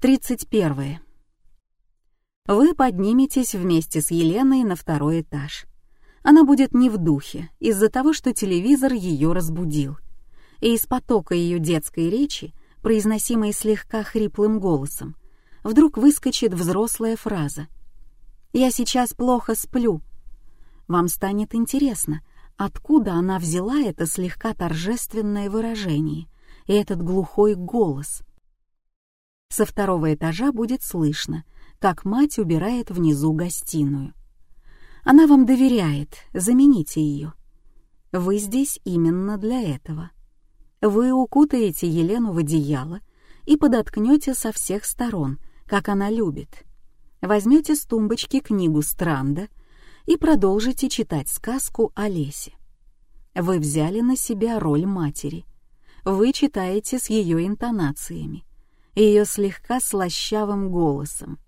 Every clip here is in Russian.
31. Вы подниметесь вместе с Еленой на второй этаж. Она будет не в духе из-за того, что телевизор ее разбудил. И из потока ее детской речи, произносимой слегка хриплым голосом, вдруг выскочит взрослая фраза. «Я сейчас плохо сплю». Вам станет интересно, откуда она взяла это слегка торжественное выражение и этот глухой голос — со второго этажа будет слышно, как мать убирает внизу гостиную. Она вам доверяет, замените ее. Вы здесь именно для этого. Вы укутаете Елену в одеяло и подоткнете со всех сторон, как она любит. Возьмете с тумбочки книгу Странда и продолжите читать сказку о лесе. Вы взяли на себя роль матери. Вы читаете с ее интонациями ее слегка слащавым голосом.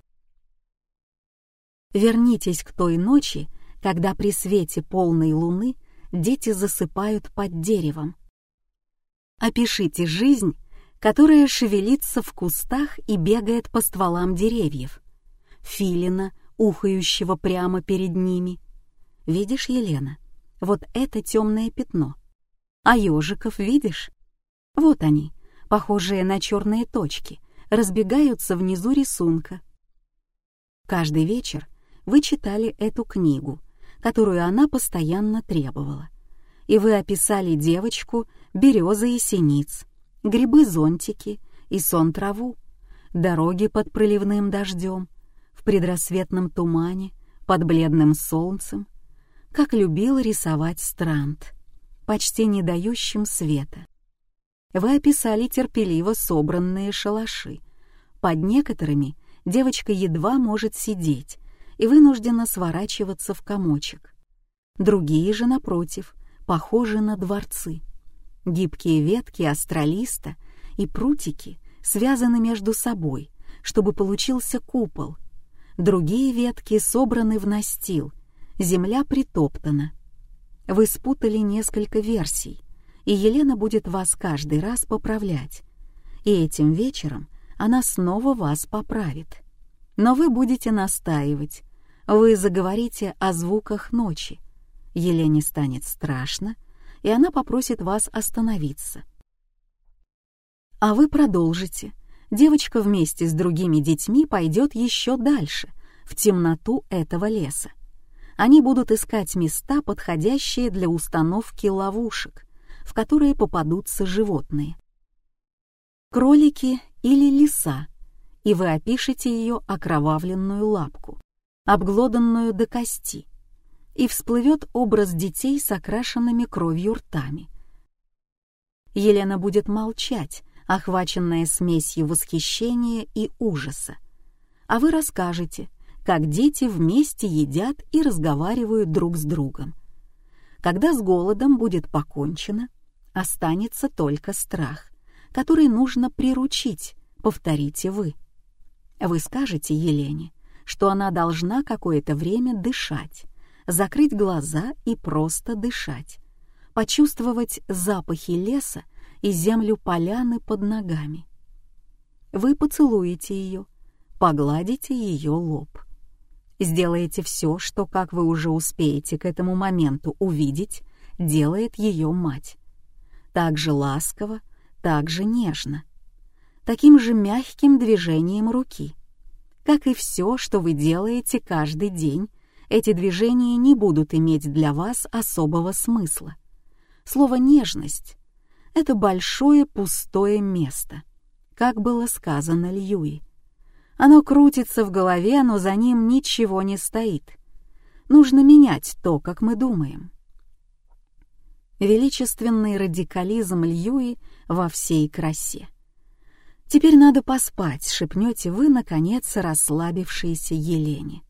Вернитесь к той ночи, когда при свете полной луны дети засыпают под деревом. Опишите жизнь, которая шевелится в кустах и бегает по стволам деревьев. Филина, ухающего прямо перед ними. Видишь, Елена, вот это темное пятно. А ежиков видишь? Вот они, похожие на черные точки, разбегаются внизу рисунка. Каждый вечер вы читали эту книгу, которую она постоянно требовала, и вы описали девочку, березы и синиц, грибы-зонтики и сон-траву, дороги под проливным дождем, в предрассветном тумане, под бледным солнцем, как любил рисовать Странт, почти не дающим света. Вы описали терпеливо собранные шалаши. Под некоторыми девочка едва может сидеть и вынуждена сворачиваться в комочек. Другие же, напротив, похожи на дворцы. Гибкие ветки астролиста и прутики связаны между собой, чтобы получился купол. Другие ветки собраны в настил, земля притоптана. Вы спутали несколько версий — и Елена будет вас каждый раз поправлять. И этим вечером она снова вас поправит. Но вы будете настаивать, вы заговорите о звуках ночи. Елене станет страшно, и она попросит вас остановиться. А вы продолжите. Девочка вместе с другими детьми пойдет еще дальше, в темноту этого леса. Они будут искать места, подходящие для установки ловушек — в которые попадутся животные. Кролики или лиса, и вы опишете ее окровавленную лапку, обглоданную до кости, и всплывет образ детей с окрашенными кровью ртами. Елена будет молчать, охваченная смесью восхищения и ужаса. А вы расскажете, как дети вместе едят и разговаривают друг с другом. Когда с голодом будет покончено, останется только страх, который нужно приручить, повторите вы. Вы скажете Елене, что она должна какое-то время дышать, закрыть глаза и просто дышать, почувствовать запахи леса и землю поляны под ногами. Вы поцелуете ее, погладите ее лоб. Сделаете все, что, как вы уже успеете к этому моменту увидеть, делает ее мать. Так же ласково, так же нежно. Таким же мягким движением руки. Как и все, что вы делаете каждый день, эти движения не будут иметь для вас особого смысла. Слово «нежность» — это большое пустое место, как было сказано Льюи. Оно крутится в голове, но за ним ничего не стоит. Нужно менять то, как мы думаем. Величественный радикализм Льюи во всей красе. «Теперь надо поспать», — шепнете вы, наконец, расслабившейся Елене.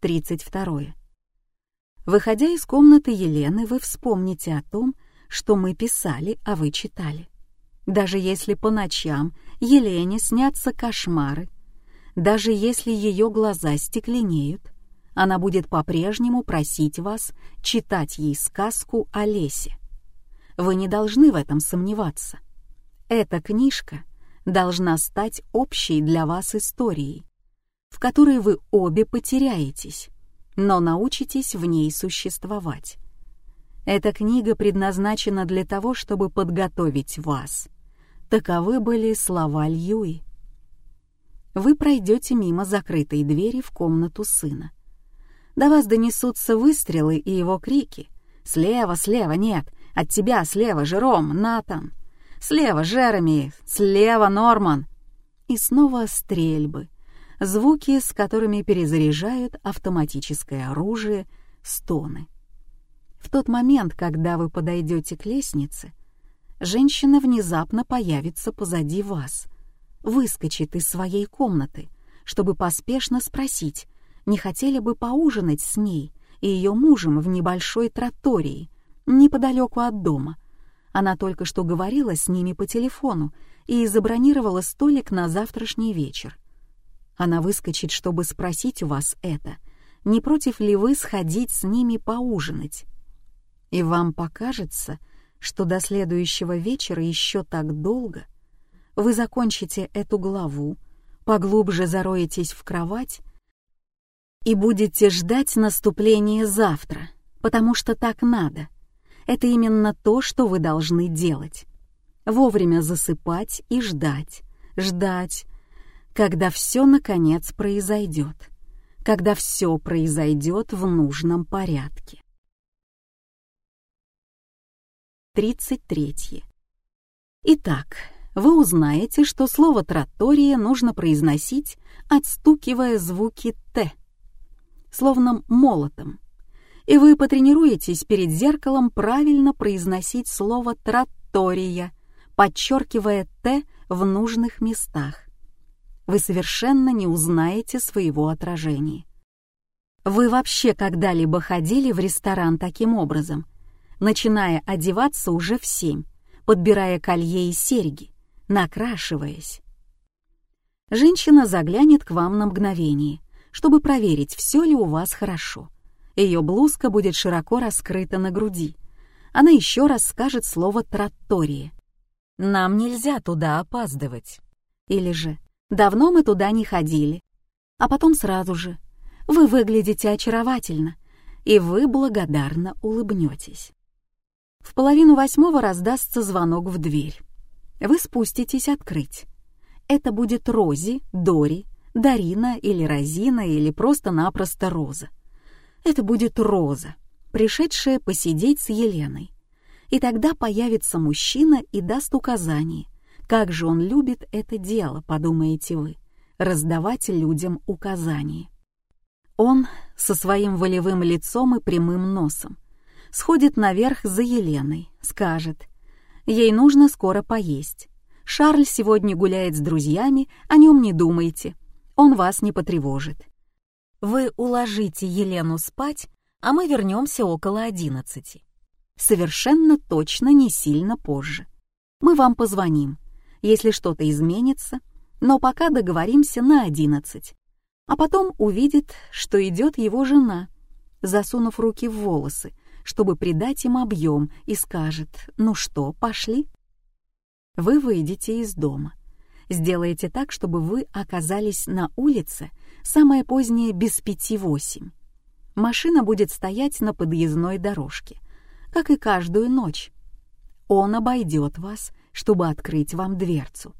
32. Выходя из комнаты Елены, вы вспомните о том, что мы писали, а вы читали. Даже если по ночам Елене снятся кошмары, даже если ее глаза стекленеют, она будет по-прежнему просить вас читать ей сказку о лесе. Вы не должны в этом сомневаться. Эта книжка должна стать общей для вас историей, в которой вы обе потеряетесь, но научитесь в ней существовать. Эта книга предназначена для того, чтобы подготовить вас. Таковы были слова Льюи. Вы пройдете мимо закрытой двери в комнату сына. До вас донесутся выстрелы и его крики. «Слева, слева, нет! От тебя слева, Жером, Натан! Слева, Жереми! Слева, Норман!» И снова стрельбы, звуки, с которыми перезаряжают автоматическое оружие, стоны. В тот момент, когда вы подойдете к лестнице, женщина внезапно появится позади вас, выскочит из своей комнаты, чтобы поспешно спросить, не хотели бы поужинать с ней и ее мужем в небольшой тротории, неподалеку от дома. Она только что говорила с ними по телефону и забронировала столик на завтрашний вечер. Она выскочит, чтобы спросить у вас это, не против ли вы сходить с ними поужинать. И вам покажется, что до следующего вечера еще так долго. Вы закончите эту главу, поглубже зароетесь в кровать и будете ждать наступления завтра, потому что так надо. Это именно то, что вы должны делать. Вовремя засыпать и ждать, ждать, когда все наконец произойдет, когда все произойдет в нужном порядке. 33. Итак, вы узнаете, что слово «тротория» нужно произносить, отстукивая звуки «т», словно молотом. И вы потренируетесь перед зеркалом правильно произносить слово «тротория», подчеркивая «т» в нужных местах вы совершенно не узнаете своего отражения. Вы вообще когда-либо ходили в ресторан таким образом, начиная одеваться уже в семь, подбирая колье и серьги, накрашиваясь? Женщина заглянет к вам на мгновение, чтобы проверить, все ли у вас хорошо. Ее блузка будет широко раскрыта на груди. Она еще раз скажет слово «тротория». «Нам нельзя туда опаздывать». Или же Давно мы туда не ходили. А потом сразу же. Вы выглядите очаровательно, и вы благодарно улыбнетесь. В половину восьмого раздастся звонок в дверь. Вы спуститесь открыть. Это будет Рози, Дори, Дарина или Розина или просто-напросто Роза. Это будет Роза, пришедшая посидеть с Еленой. И тогда появится мужчина и даст указание, как же он любит это дело, подумаете вы, раздавать людям указания. Он со своим волевым лицом и прямым носом сходит наверх за Еленой, скажет, ей нужно скоро поесть. Шарль сегодня гуляет с друзьями, о нем не думайте, он вас не потревожит. Вы уложите Елену спать, а мы вернемся около одиннадцати. Совершенно точно не сильно позже. Мы вам позвоним, если что-то изменится, но пока договоримся на одиннадцать. А потом увидит, что идет его жена, засунув руки в волосы, чтобы придать им объем, и скажет «Ну что, пошли?» Вы выйдете из дома. Сделаете так, чтобы вы оказались на улице самое позднее без пяти восемь. Машина будет стоять на подъездной дорожке, как и каждую ночь. Он обойдет вас чтобы открыть вам дверцу.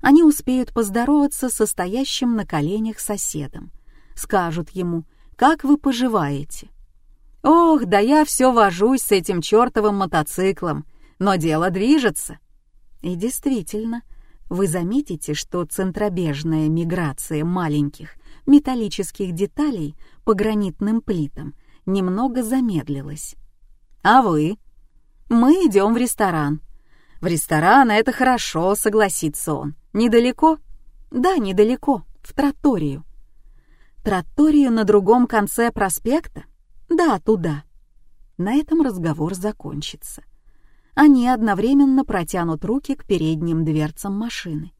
Они успеют поздороваться со стоящим на коленях соседом. Скажут ему, как вы поживаете. «Ох, да я все вожусь с этим чертовым мотоциклом, но дело движется». И действительно, вы заметите, что центробежная миграция маленьких металлических деталей по гранитным плитам немного замедлилась. «А вы?» «Мы идем в ресторан», в ресторан это хорошо, согласится он. Недалеко? Да, недалеко, в Троторию. Троторию на другом конце проспекта? Да, туда. На этом разговор закончится. Они одновременно протянут руки к передним дверцам машины.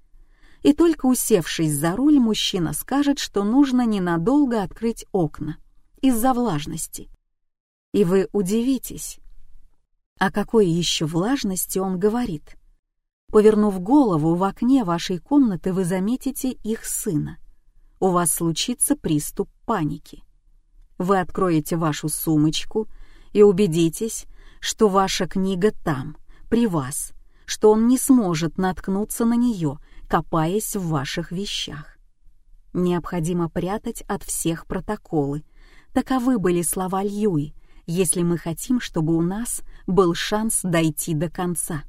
И только усевшись за руль, мужчина скажет, что нужно ненадолго открыть окна из-за влажности. И вы удивитесь, о какой еще влажности он говорит? Повернув голову, в окне вашей комнаты вы заметите их сына. У вас случится приступ паники. Вы откроете вашу сумочку и убедитесь, что ваша книга там, при вас, что он не сможет наткнуться на нее, копаясь в ваших вещах. Необходимо прятать от всех протоколы. Таковы были слова Льюи, если мы хотим, чтобы у нас был шанс дойти до конца.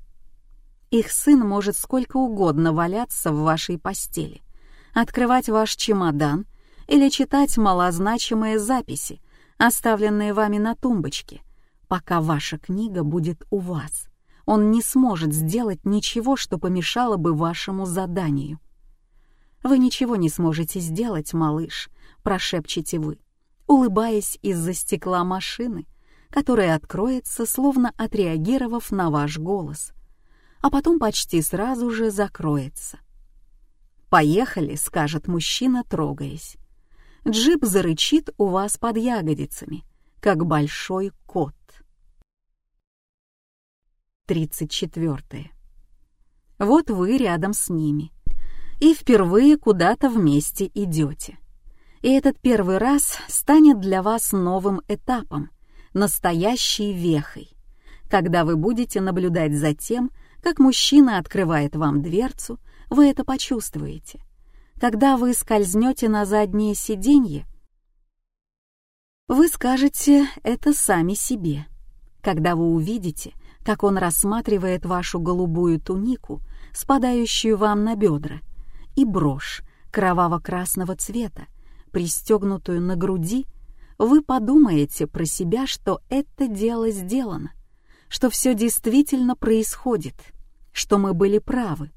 Их сын может сколько угодно валяться в вашей постели, открывать ваш чемодан или читать малозначимые записи, оставленные вами на тумбочке, пока ваша книга будет у вас. Он не сможет сделать ничего, что помешало бы вашему заданию. «Вы ничего не сможете сделать, малыш», — прошепчете вы, улыбаясь из-за стекла машины, которая откроется, словно отреагировав на ваш голос — а потом почти сразу же закроется. «Поехали», — скажет мужчина, трогаясь. Джип зарычит у вас под ягодицами, как большой кот. 34. Вот вы рядом с ними. И впервые куда-то вместе идете. И этот первый раз станет для вас новым этапом, настоящей вехой, когда вы будете наблюдать за тем, как мужчина открывает вам дверцу, вы это почувствуете. Когда вы скользнете на заднее сиденье, вы скажете это сами себе. Когда вы увидите, как он рассматривает вашу голубую тунику, спадающую вам на бедра, и брошь кроваво-красного цвета, пристегнутую на груди, вы подумаете про себя, что это дело сделано, что все действительно происходит — что мы были правы,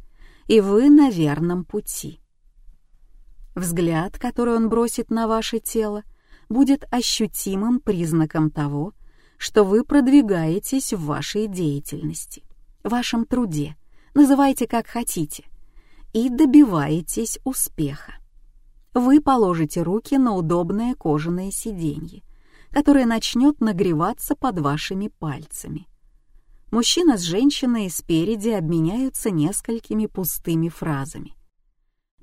и вы на верном пути. Взгляд, который он бросит на ваше тело, будет ощутимым признаком того, что вы продвигаетесь в вашей деятельности, вашем труде, называйте как хотите, и добиваетесь успеха. Вы положите руки на удобное кожаное сиденье, которое начнет нагреваться под вашими пальцами. Мужчина с женщиной спереди обменяются несколькими пустыми фразами.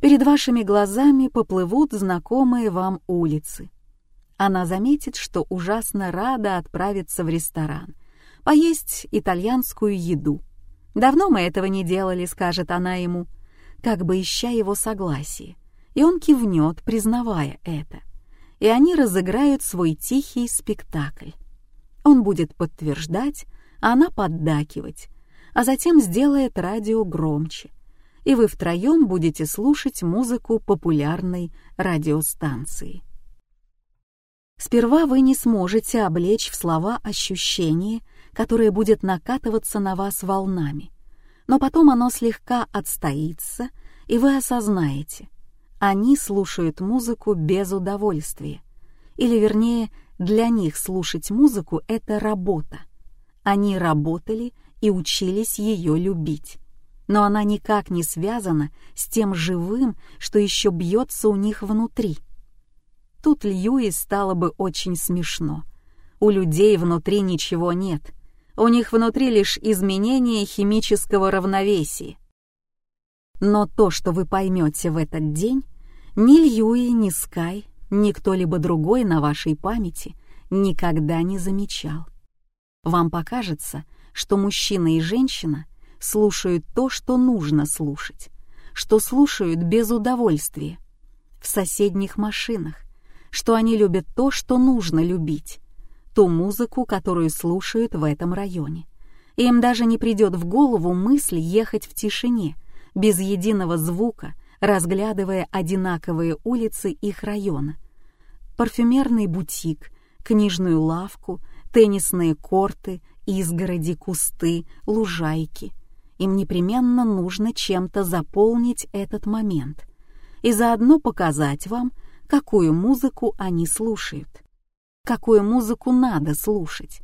Перед вашими глазами поплывут знакомые вам улицы. Она заметит, что ужасно рада отправиться в ресторан, поесть итальянскую еду. «Давно мы этого не делали», — скажет она ему, как бы ища его согласие. И он кивнет, признавая это. И они разыграют свой тихий спектакль. Он будет подтверждать, она поддакивать, а затем сделает радио громче, и вы втроем будете слушать музыку популярной радиостанции. Сперва вы не сможете облечь в слова ощущение, которое будет накатываться на вас волнами, но потом оно слегка отстоится, и вы осознаете, они слушают музыку без удовольствия, или вернее, для них слушать музыку — это работа. Они работали и учились ее любить. Но она никак не связана с тем живым, что еще бьется у них внутри. Тут Льюи стало бы очень смешно. У людей внутри ничего нет. У них внутри лишь изменение химического равновесия. Но то, что вы поймете в этот день, ни Льюи, ни Скай, ни кто-либо другой на вашей памяти никогда не замечал. Вам покажется, что мужчина и женщина слушают то, что нужно слушать, что слушают без удовольствия, в соседних машинах, что они любят то, что нужно любить, ту музыку, которую слушают в этом районе. им даже не придет в голову мысль ехать в тишине, без единого звука, разглядывая одинаковые улицы их района. Парфюмерный бутик, книжную лавку — теннисные корты, изгороди, кусты, лужайки. Им непременно нужно чем-то заполнить этот момент и заодно показать вам, какую музыку они слушают, какую музыку надо слушать.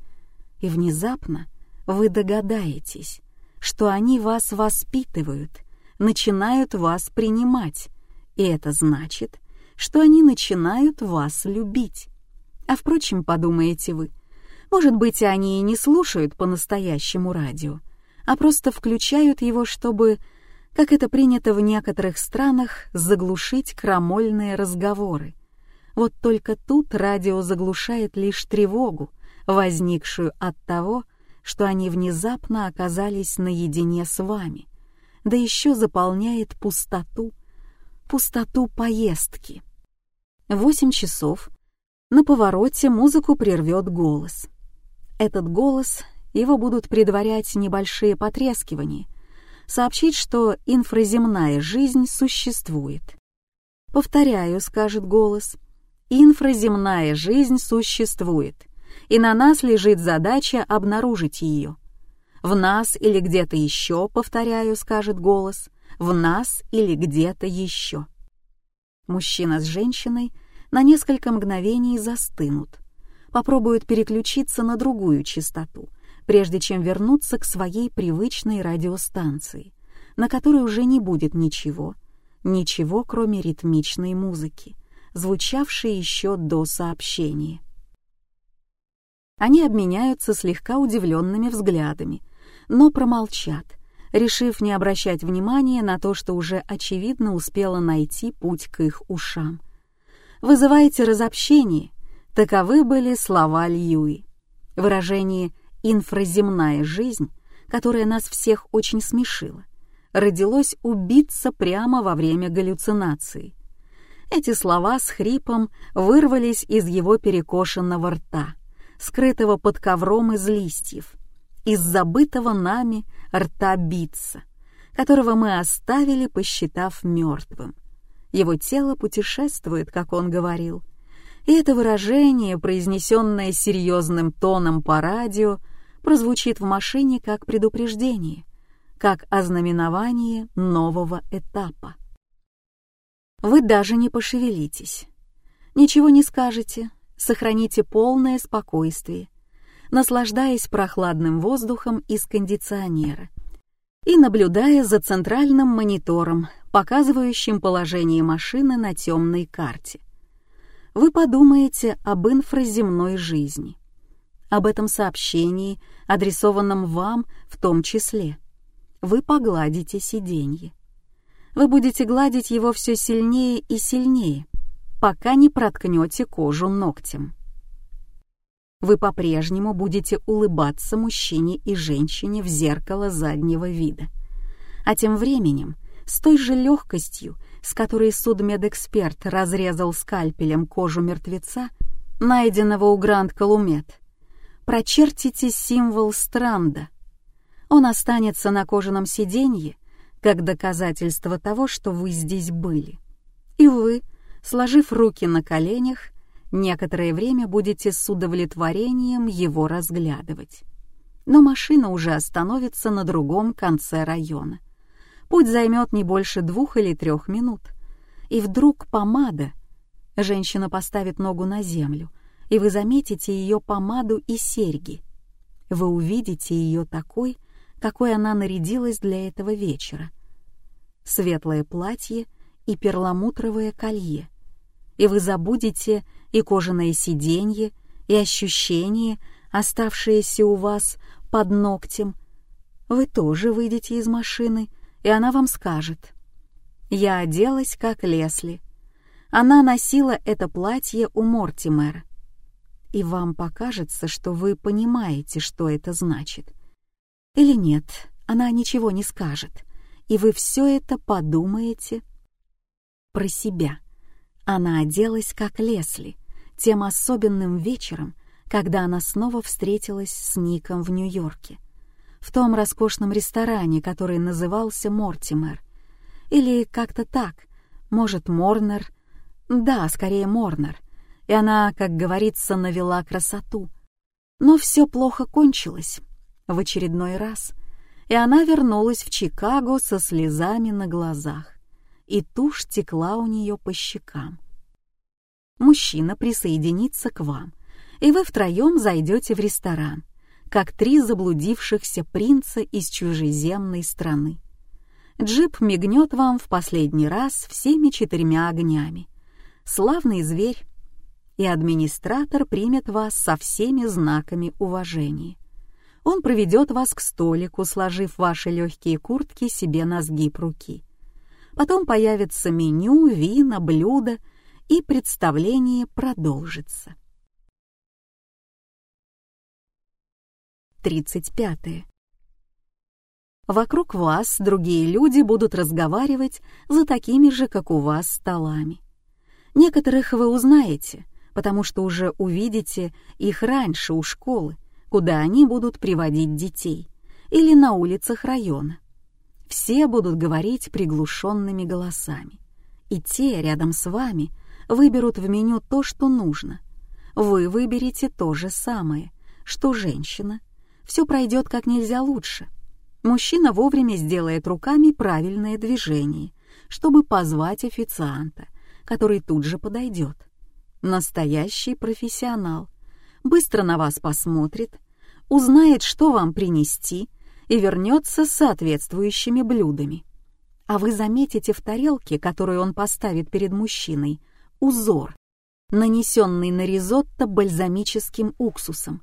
И внезапно вы догадаетесь, что они вас воспитывают, начинают вас принимать, и это значит, что они начинают вас любить. А впрочем, подумаете вы, может быть, они и не слушают по-настоящему радио, а просто включают его, чтобы, как это принято в некоторых странах, заглушить крамольные разговоры. Вот только тут радио заглушает лишь тревогу, возникшую от того, что они внезапно оказались наедине с вами, да еще заполняет пустоту, пустоту поездки. Восемь часов. На повороте музыку прервет голос. Этот голос, его будут предварять небольшие потрескивания, сообщить, что инфраземная жизнь существует. «Повторяю», — скажет голос, — «инфраземная жизнь существует, и на нас лежит задача обнаружить ее. В нас или где-то еще, повторяю, скажет голос, в нас или где-то еще». Мужчина с женщиной на несколько мгновений застынут, попробуют переключиться на другую частоту, прежде чем вернуться к своей привычной радиостанции, на которой уже не будет ничего, ничего, кроме ритмичной музыки, звучавшей еще до сообщения. Они обменяются слегка удивленными взглядами, но промолчат, решив не обращать внимания на то, что уже очевидно успела найти путь к их ушам — вызываете разобщение. Таковы были слова Льюи. Выражение «инфраземная жизнь», которое нас всех очень смешило, родилось убиться прямо во время галлюцинации. Эти слова с хрипом вырвались из его перекошенного рта, скрытого под ковром из листьев, из забытого нами рта биться, которого мы оставили, посчитав мертвым. Его тело путешествует, как он говорил. И это выражение, произнесенное серьезным тоном по радио, прозвучит в машине как предупреждение, как ознаменование нового этапа. Вы даже не пошевелитесь. Ничего не скажете, сохраните полное спокойствие, наслаждаясь прохладным воздухом из кондиционера и наблюдая за центральным монитором, показывающим положение машины на темной карте. Вы подумаете об инфраземной жизни, об этом сообщении, адресованном вам в том числе. Вы погладите сиденье. Вы будете гладить его все сильнее и сильнее, пока не проткнете кожу ногтем. Вы по-прежнему будете улыбаться мужчине и женщине в зеркало заднего вида. А тем временем с той же легкостью, с которой судмедэксперт разрезал скальпелем кожу мертвеца, найденного у Гранд Колумет. Прочертите символ Странда. Он останется на кожаном сиденье, как доказательство того, что вы здесь были. И вы, сложив руки на коленях, некоторое время будете с удовлетворением его разглядывать. Но машина уже остановится на другом конце района — Путь займет не больше двух или трех минут. И вдруг помада. Женщина поставит ногу на землю, и вы заметите ее помаду и серьги. Вы увидите ее такой, какой она нарядилась для этого вечера. Светлое платье и перламутровое колье. И вы забудете и кожаное сиденье, и ощущение, оставшееся у вас под ногтем. Вы тоже выйдете из машины — и она вам скажет. Я оделась, как Лесли. Она носила это платье у Мортимера. И вам покажется, что вы понимаете, что это значит. Или нет, она ничего не скажет, и вы все это подумаете про себя. Она оделась, как Лесли, тем особенным вечером, когда она снова встретилась с Ником в Нью-Йорке в том роскошном ресторане, который назывался Мортимер. Или как-то так, может, Морнер. Да, скорее Морнер. И она, как говорится, навела красоту. Но все плохо кончилось. В очередной раз. И она вернулась в Чикаго со слезами на глазах. И тушь текла у нее по щекам. Мужчина присоединится к вам, и вы втроем зайдете в ресторан как три заблудившихся принца из чужеземной страны. Джип мигнет вам в последний раз всеми четырьмя огнями. Славный зверь. И администратор примет вас со всеми знаками уважения. Он проведет вас к столику, сложив ваши легкие куртки себе на сгиб руки. Потом появится меню, вина, блюда, и представление продолжится. 35. Вокруг вас другие люди будут разговаривать за такими же, как у вас, столами. Некоторых вы узнаете, потому что уже увидите их раньше у школы, куда они будут приводить детей, или на улицах района. Все будут говорить приглушенными голосами. И те рядом с вами выберут в меню то, что нужно. Вы выберете то же самое, что женщина. Все пройдет как нельзя лучше. Мужчина вовремя сделает руками правильное движение, чтобы позвать официанта, который тут же подойдет. Настоящий профессионал. Быстро на вас посмотрит, узнает, что вам принести — и вернется с соответствующими блюдами. А вы заметите в тарелке, которую он поставит перед мужчиной, узор, нанесенный на ризотто бальзамическим уксусом,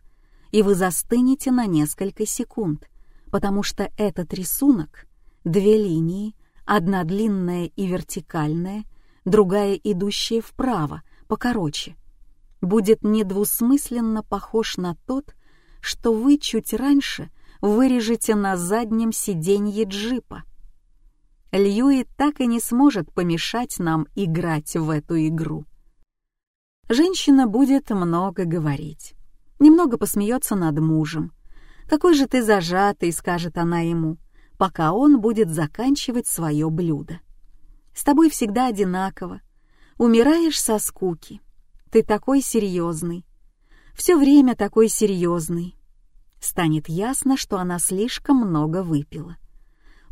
и вы застынете на несколько секунд, потому что этот рисунок — две линии, одна длинная и вертикальная, другая идущая вправо, покороче — будет недвусмысленно похож на тот, что вы чуть раньше вырежете на заднем сиденье джипа. Льюи так и не сможет помешать нам играть в эту игру. Женщина будет много говорить, немного посмеется над мужем. «Какой же ты зажатый», — скажет она ему, пока он будет заканчивать свое блюдо. «С тобой всегда одинаково. Умираешь со скуки. Ты такой серьезный. Все время такой серьезный станет ясно, что она слишком много выпила.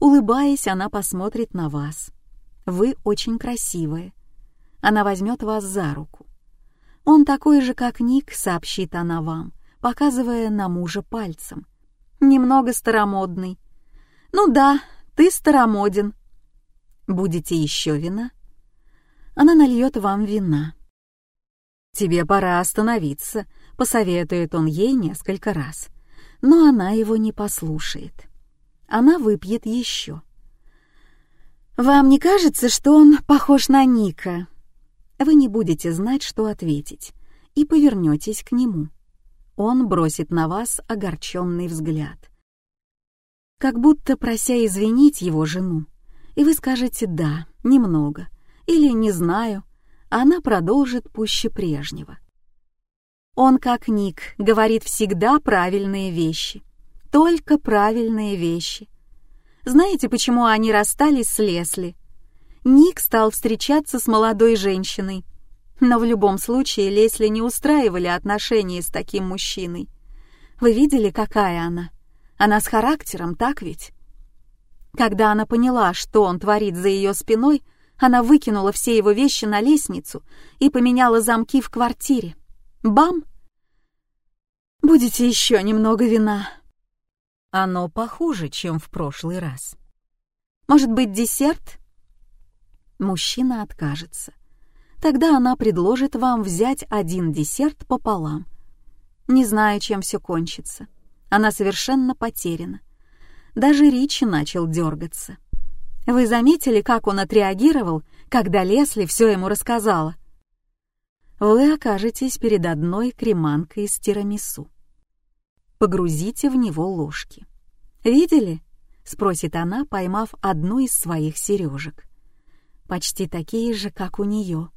Улыбаясь, она посмотрит на вас. Вы очень красивые. Она возьмет вас за руку. Он такой же, как Ник, сообщит она вам, показывая на мужа пальцем. Немного старомодный. Ну да, ты старомоден. Будете еще вина? Она нальет вам вина. Тебе пора остановиться, посоветует он ей несколько раз но она его не послушает. Она выпьет еще. «Вам не кажется, что он похож на Ника?» Вы не будете знать, что ответить, и повернетесь к нему. Он бросит на вас огорченный взгляд. Как будто прося извинить его жену, и вы скажете «да», немного, или «не знаю», она продолжит пуще прежнего. Он, как Ник, говорит всегда правильные вещи. Только правильные вещи. Знаете, почему они расстались с Лесли? Ник стал встречаться с молодой женщиной. Но в любом случае Лесли не устраивали отношения с таким мужчиной. Вы видели, какая она? Она с характером, так ведь? Когда она поняла, что он творит за ее спиной, она выкинула все его вещи на лестницу и поменяла замки в квартире. Бам! Будете еще немного вина. Оно похуже, чем в прошлый раз. Может быть, десерт? Мужчина откажется. Тогда она предложит вам взять один десерт пополам. Не знаю, чем все кончится. Она совершенно потеряна. Даже Ричи начал дергаться. Вы заметили, как он отреагировал, когда Лесли все ему рассказала? Вы окажетесь перед одной креманкой из тирамису погрузите в него ложки. «Видели?» — спросит она, поймав одну из своих сережек. Почти такие же, как у нее.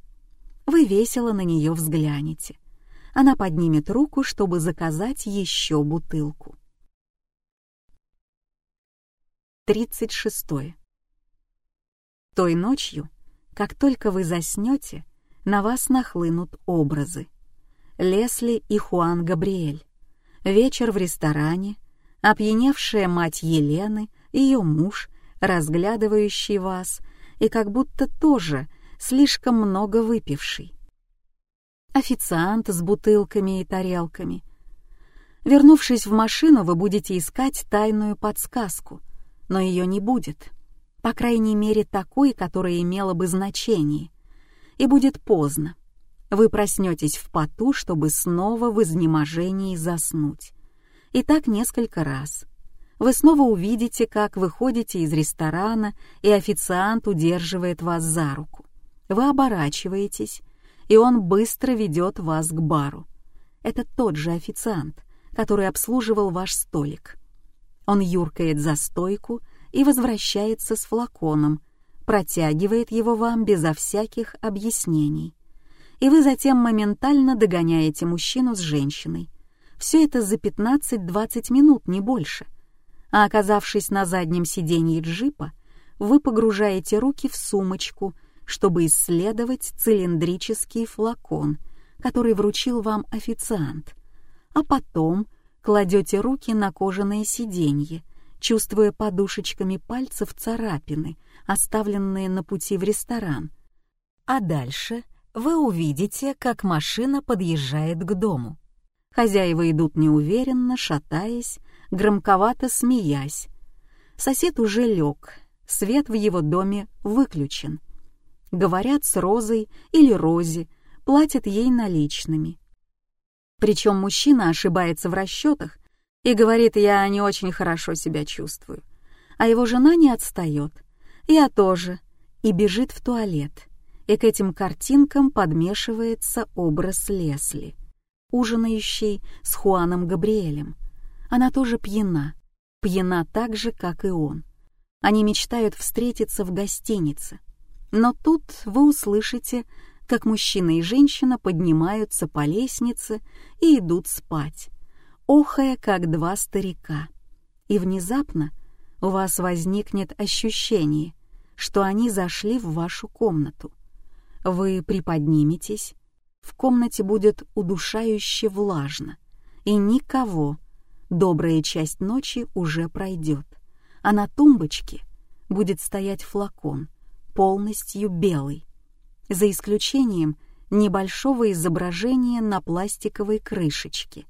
Вы весело на нее взглянете. Она поднимет руку, чтобы заказать еще бутылку. 36. Той ночью, как только вы заснете, на вас нахлынут образы. Лесли и Хуан Габриэль, вечер в ресторане, опьяневшая мать Елены, ее муж, разглядывающий вас и как будто тоже слишком много выпивший. Официант с бутылками и тарелками. Вернувшись в машину, вы будете искать тайную подсказку, но ее не будет. По крайней мере, такой, которая имела бы значение. И будет поздно. Вы проснетесь в поту, чтобы снова в изнеможении заснуть. И так несколько раз. Вы снова увидите, как выходите из ресторана, и официант удерживает вас за руку. Вы оборачиваетесь, и он быстро ведет вас к бару. Это тот же официант, который обслуживал ваш столик. Он юркает за стойку и возвращается с флаконом, протягивает его вам безо всяких объяснений. И вы затем моментально догоняете мужчину с женщиной. Все это за 15-20 минут, не больше. А оказавшись на заднем сиденье джипа, вы погружаете руки в сумочку — чтобы исследовать цилиндрический флакон, который вручил вам официант, а потом кладете руки на кожаное сиденье, чувствуя подушечками пальцев царапины, оставленные на пути в ресторан. А дальше вы увидите, как машина подъезжает к дому. Хозяева идут неуверенно, шатаясь, громковато смеясь. Сосед уже лег, свет в его доме выключен — говорят с Розой или Розе, платят ей наличными. Причем мужчина ошибается в расчетах и говорит «я не очень хорошо себя чувствую», а его жена не отстает, «я тоже», и бежит в туалет, и к этим картинкам подмешивается образ Лесли, ужинающей с Хуаном Габриэлем. Она тоже пьяна, пьяна так же, как и он. Они мечтают встретиться в гостинице — но тут вы услышите, как мужчина и женщина поднимаются по лестнице и идут спать, охая, как два старика. И внезапно у вас возникнет ощущение, что они зашли в вашу комнату. Вы приподниметесь, в комнате будет удушающе влажно, и никого, добрая часть ночи уже пройдет, а на тумбочке будет стоять флакон — полностью белый, за исключением небольшого изображения на пластиковой крышечке,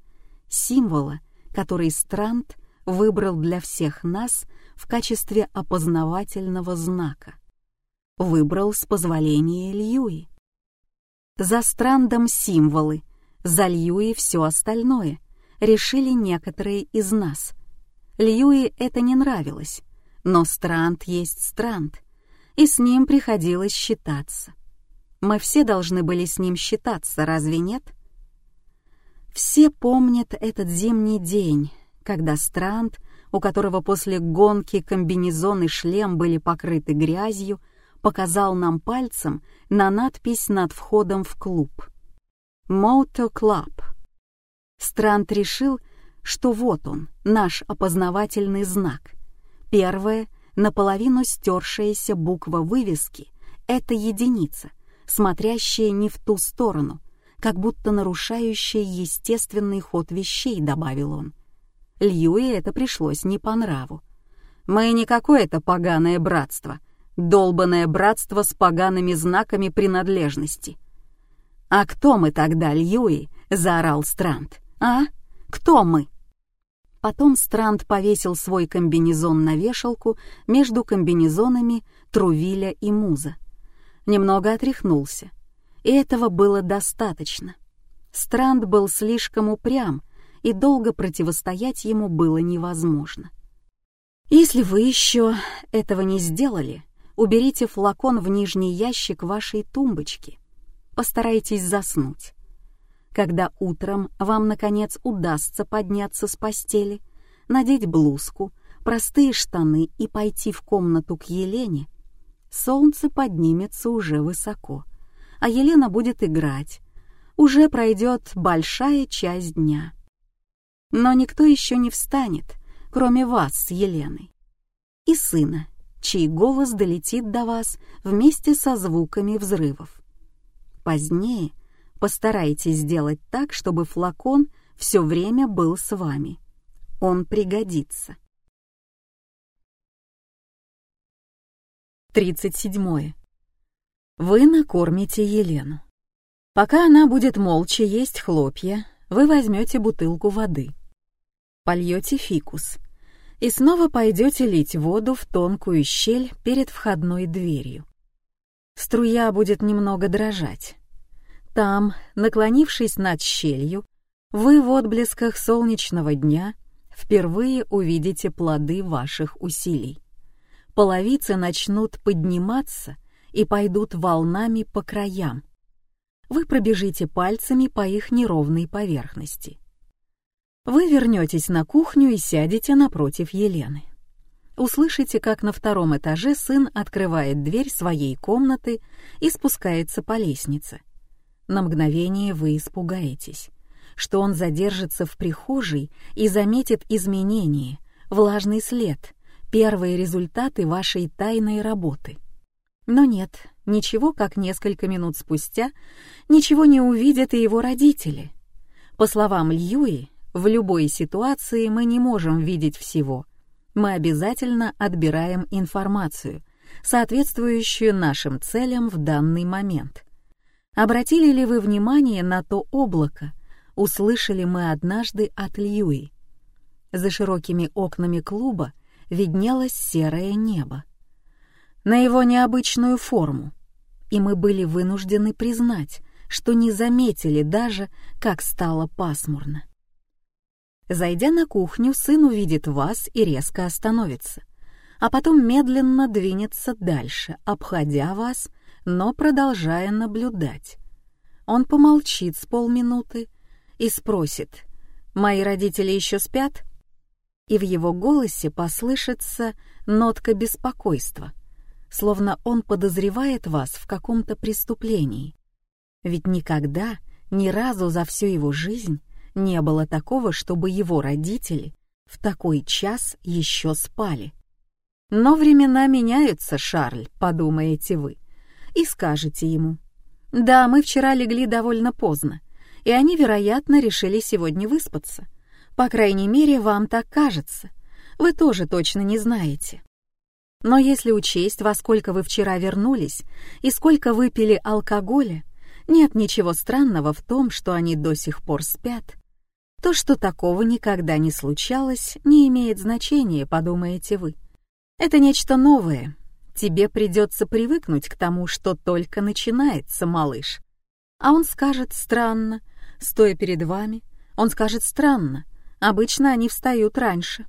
символа, который Странт выбрал для всех нас в качестве опознавательного знака. Выбрал с позволения Льюи. За Страндом символы, за Льюи все остальное, решили некоторые из нас. Льюи это не нравилось, но Странд есть Странд — и с ним приходилось считаться. Мы все должны были с ним считаться, разве нет? Все помнят этот зимний день, когда Странт, у которого после гонки комбинезон и шлем были покрыты грязью, показал нам пальцем на надпись над входом в клуб. «Moto Club». Странт решил, что вот он, наш опознавательный знак. Первое — наполовину стершаяся буква вывески — это единица, смотрящая не в ту сторону, как будто нарушающая естественный ход вещей, добавил он. Льюи это пришлось не по нраву. Мы не какое-то поганое братство, долбанное братство с погаными знаками принадлежности. «А кто мы тогда, Льюи?» — заорал Странт. «А? Кто мы?» Потом Странд повесил свой комбинезон на вешалку между комбинезонами Трувиля и Муза. Немного отряхнулся. И этого было достаточно. Странд был слишком упрям, и долго противостоять ему было невозможно. Если вы еще этого не сделали, уберите флакон в нижний ящик вашей тумбочки. Постарайтесь заснуть. Когда утром вам, наконец, удастся подняться с постели, надеть блузку, простые штаны и пойти в комнату к Елене, солнце поднимется уже высоко, а Елена будет играть. Уже пройдет большая часть дня. Но никто еще не встанет, кроме вас с Еленой. И сына, чей голос долетит до вас вместе со звуками взрывов. Позднее Постарайтесь сделать так, чтобы флакон все время был с вами. Он пригодится. 37. Вы накормите Елену. Пока она будет молча есть хлопья, вы возьмете бутылку воды, польете фикус и снова пойдете лить воду в тонкую щель перед входной дверью. Струя будет немного дрожать. Там, наклонившись над щелью, вы в отблесках солнечного дня впервые увидите плоды ваших усилий. Половицы начнут подниматься и пойдут волнами по краям. Вы пробежите пальцами по их неровной поверхности. Вы вернетесь на кухню и сядете напротив Елены. Услышите, как на втором этаже сын открывает дверь своей комнаты и спускается по лестнице. На мгновение вы испугаетесь, что он задержится в прихожей и заметит изменения, влажный след, первые результаты вашей тайной работы. Но нет, ничего, как несколько минут спустя, ничего не увидят и его родители. По словам Льюи, в любой ситуации мы не можем видеть всего. Мы обязательно отбираем информацию, соответствующую нашим целям в данный момент. Обратили ли вы внимание на то облако, услышали мы однажды от Льюи? За широкими окнами клуба виднелось серое небо. На его необычную форму. И мы были вынуждены признать, что не заметили даже, как стало пасмурно. Зайдя на кухню, сын увидит вас и резко остановится, а потом медленно двинется дальше, обходя вас, но продолжая наблюдать. Он помолчит с полминуты и спросит, «Мои родители еще спят?» И в его голосе послышится нотка беспокойства, словно он подозревает вас в каком-то преступлении. Ведь никогда, ни разу за всю его жизнь не было такого, чтобы его родители в такой час еще спали. Но времена меняются, Шарль, подумаете вы, и скажете ему. Да, мы вчера легли довольно поздно, и они, вероятно, решили сегодня выспаться. По крайней мере, вам так кажется. Вы тоже точно не знаете. Но если учесть, во сколько вы вчера вернулись и сколько выпили алкоголя, нет ничего странного в том, что они до сих пор спят то, что такого никогда не случалось, не имеет значения, подумаете вы. Это нечто новое. Тебе придется привыкнуть к тому, что только начинается, малыш. А он скажет «странно», стоя перед вами. Он скажет «странно». Обычно они встают раньше.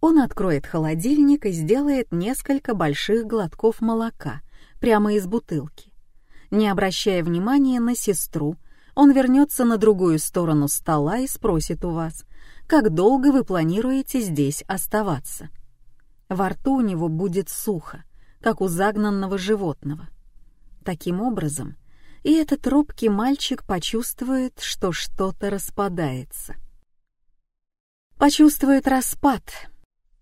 Он откроет холодильник и сделает несколько больших глотков молока прямо из бутылки, не обращая внимания на сестру, он вернется на другую сторону стола и спросит у вас, как долго вы планируете здесь оставаться. Во рту у него будет сухо, как у загнанного животного. Таким образом, и этот робкий мальчик почувствует, что что-то распадается. Почувствует распад.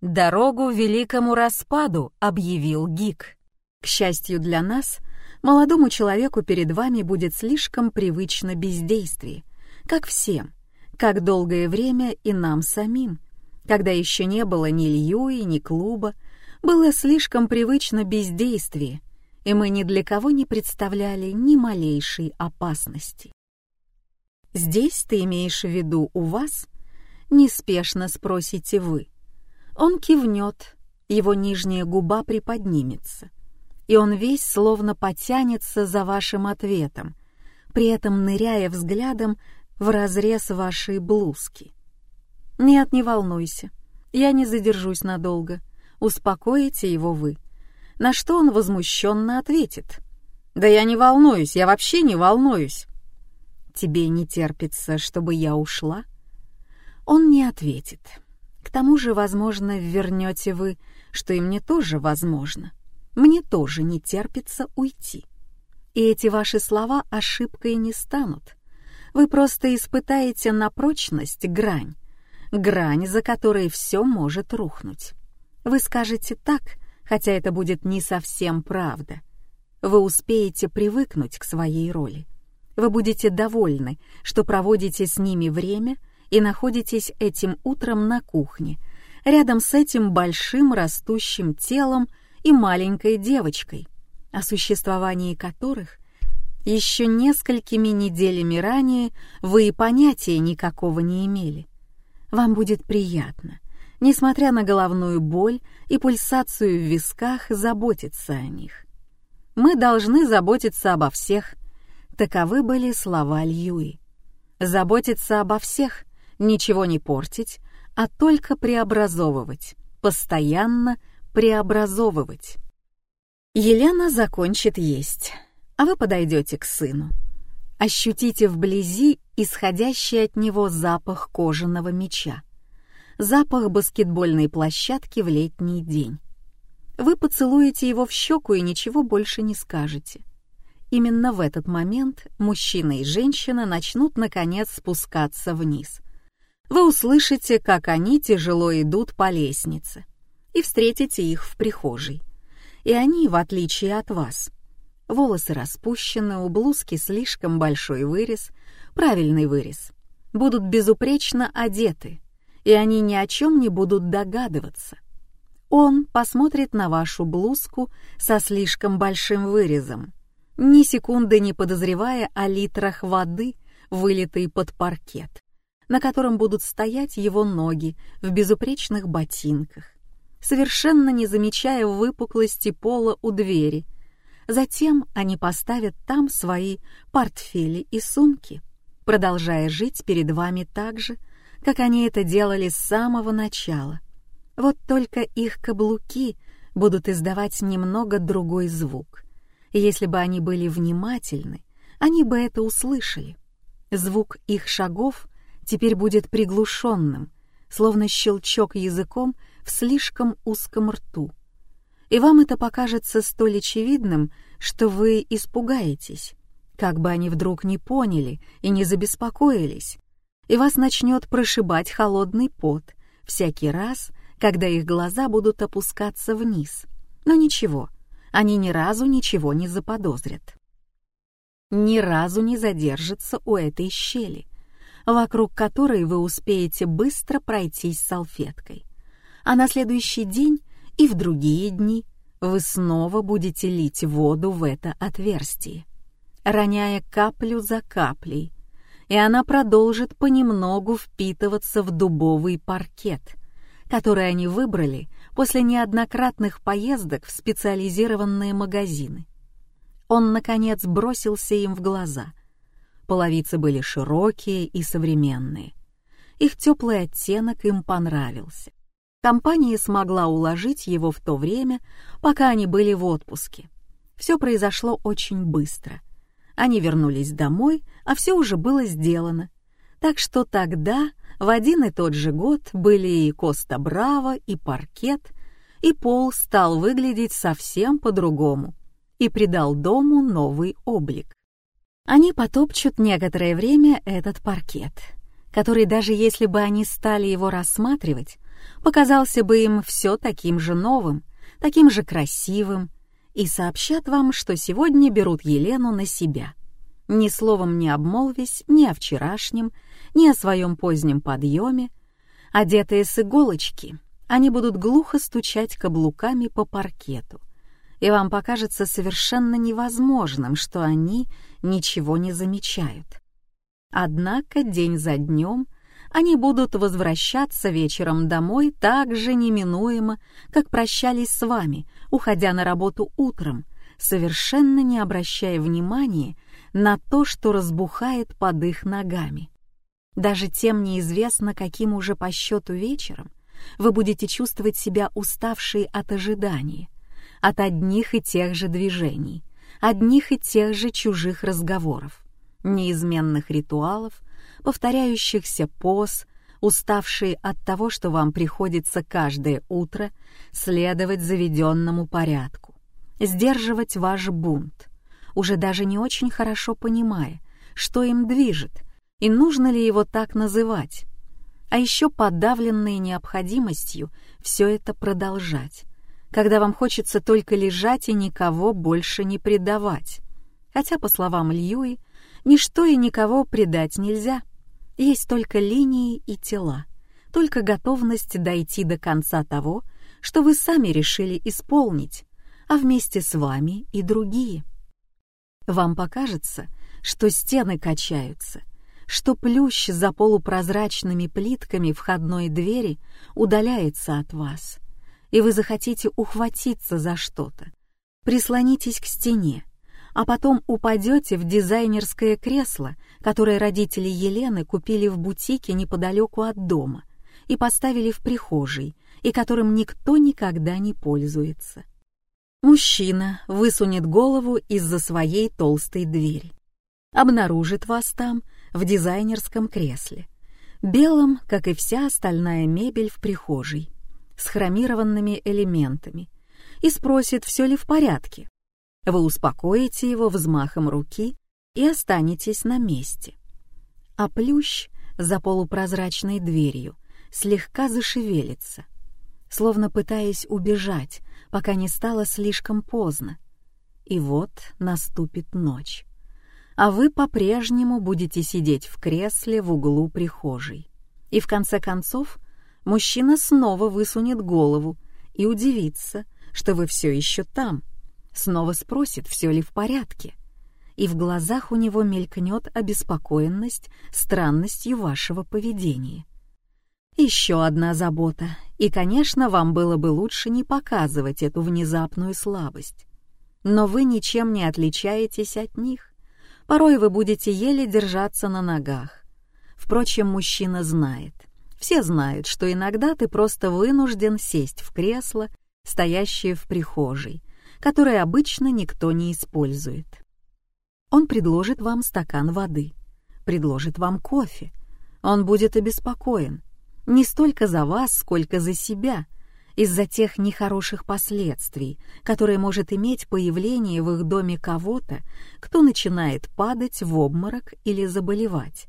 «Дорогу великому распаду», — объявил Гик. К счастью для нас, молодому человеку перед вами будет слишком привычно бездействие, как всем, как долгое время и нам самим, когда еще не было ни Льюи, ни клуба, было слишком привычно бездействие, и мы ни для кого не представляли ни малейшей опасности. Здесь ты имеешь в виду у вас? Неспешно спросите вы. Он кивнет, его нижняя губа приподнимется и он весь словно потянется за вашим ответом, при этом ныряя взглядом в разрез вашей блузки. «Нет, не волнуйся, я не задержусь надолго. Успокоите его вы». На что он возмущенно ответит. «Да я не волнуюсь, я вообще не волнуюсь». «Тебе не терпится, чтобы я ушла?» Он не ответит. К тому же, возможно, вернете вы, что и мне тоже возможно мне тоже не терпится уйти. И эти ваши слова ошибкой не станут. Вы просто испытаете на прочность грань, грань, за которой все может рухнуть. Вы скажете так, хотя это будет не совсем правда. Вы успеете привыкнуть к своей роли. Вы будете довольны, что проводите с ними время и находитесь этим утром на кухне, рядом с этим большим растущим телом и маленькой девочкой, о существовании которых еще несколькими неделями ранее вы и понятия никакого не имели. Вам будет приятно, несмотря на головную боль и пульсацию в висках, заботиться о них. Мы должны заботиться обо всех. Таковы были слова Льюи. Заботиться обо всех, ничего не портить, а только преобразовывать, постоянно преобразовывать. Елена закончит есть, а вы подойдете к сыну. Ощутите вблизи исходящий от него запах кожаного меча, запах баскетбольной площадки в летний день. Вы поцелуете его в щеку и ничего больше не скажете. Именно в этот момент мужчина и женщина начнут наконец спускаться вниз. Вы услышите, как они тяжело идут по лестнице, и встретите их в прихожей. И они, в отличие от вас, волосы распущены, у блузки слишком большой вырез, правильный вырез, будут безупречно одеты, и они ни о чем не будут догадываться. Он посмотрит на вашу блузку со слишком большим вырезом, ни секунды не подозревая о литрах воды, вылитой под паркет, на котором будут стоять его ноги в безупречных ботинках, совершенно не замечая выпуклости пола у двери. Затем они поставят там свои портфели и сумки, продолжая жить перед вами так же, как они это делали с самого начала — вот только их каблуки будут издавать немного другой звук. если бы они были внимательны, они бы это услышали. Звук их шагов теперь будет приглушенным, словно щелчок языком в слишком узком рту. И вам это покажется столь очевидным, что вы испугаетесь, как бы они вдруг не поняли и не забеспокоились, и вас начнет прошибать холодный пот всякий раз, когда их глаза будут опускаться вниз. Но ничего, они ни разу ничего не заподозрят. Ни разу не задержатся у этой щели, вокруг которой вы успеете быстро пройтись салфеткой. А на следующий день и в другие дни вы снова будете лить воду в это отверстие, роняя каплю за каплей, и она продолжит понемногу впитываться в дубовый паркет, который они выбрали после неоднократных поездок в специализированные магазины. Он, наконец, бросился им в глаза. Половицы были широкие и современные. Их теплый оттенок им понравился. Компания смогла уложить его в то время, пока они были в отпуске. Все произошло очень быстро. Они вернулись домой, а все уже было сделано. Так что тогда в один и тот же год были и Коста Браво, и паркет, и пол стал выглядеть совсем по-другому и придал дому новый облик. Они потопчут некоторое время этот паркет, который даже если бы они стали его рассматривать, показался бы им все таким же новым, таким же красивым, и сообщат вам, что сегодня берут Елену на себя. Ни словом не обмолвясь ни о вчерашнем, ни о своем позднем подъеме. Одетые с иголочки, они будут глухо стучать каблуками по паркету, и вам покажется совершенно невозможным, что они ничего не замечают. Однако день за днем они будут возвращаться вечером домой так же неминуемо, как прощались с вами, уходя на работу утром, совершенно не обращая внимания на то, что разбухает под их ногами. Даже тем неизвестно, каким уже по счету вечером вы будете чувствовать себя уставшей от ожидания, от одних и тех же движений, одних и тех же чужих разговоров, неизменных ритуалов, повторяющихся поз, уставшие от того, что вам приходится каждое утро следовать заведенному порядку, сдерживать ваш бунт, уже даже не очень хорошо понимая, что им движет и нужно ли его так называть. А еще подавленные необходимостью все это продолжать, когда вам хочется только лежать и никого больше не предавать. Хотя, по словам Льюи, ничто и никого предать нельзя. Есть только линии и тела, только готовность дойти до конца того, что вы сами решили исполнить, а вместе с вами и другие. Вам покажется, что стены качаются, что плющ за полупрозрачными плитками входной двери удаляется от вас, и вы захотите ухватиться за что-то, прислонитесь к стене, а потом упадете в дизайнерское кресло, которое родители Елены купили в бутике неподалеку от дома, и поставили в прихожей, и которым никто никогда не пользуется. Мужчина высунет голову из-за своей толстой двери. Обнаружит вас там, в дизайнерском кресле, белом, как и вся остальная мебель в прихожей, с хромированными элементами, и спросит, все ли в порядке. Вы успокоите его взмахом руки и останетесь на месте. А плющ за полупрозрачной дверью слегка зашевелится, словно пытаясь убежать, пока не стало слишком поздно. И вот наступит ночь. А вы по-прежнему будете сидеть в кресле в углу прихожей. И в конце концов мужчина снова высунет голову и удивится, что вы все еще там. Снова спросит, все ли в порядке. И в глазах у него мелькнет обеспокоенность странностью вашего поведения. Еще одна забота, и, конечно, вам было бы лучше не показывать эту внезапную слабость. Но вы ничем не отличаетесь от них. Порой вы будете еле держаться на ногах. Впрочем, мужчина знает. Все знают, что иногда ты просто вынужден сесть в кресло стоящее в прихожей, которое обычно никто не использует. Он предложит вам стакан воды, предложит вам кофе. Он будет обеспокоен. Не столько за вас, сколько за себя, из-за тех нехороших последствий, которые может иметь появление в их доме кого-то, кто начинает падать в обморок или заболевать.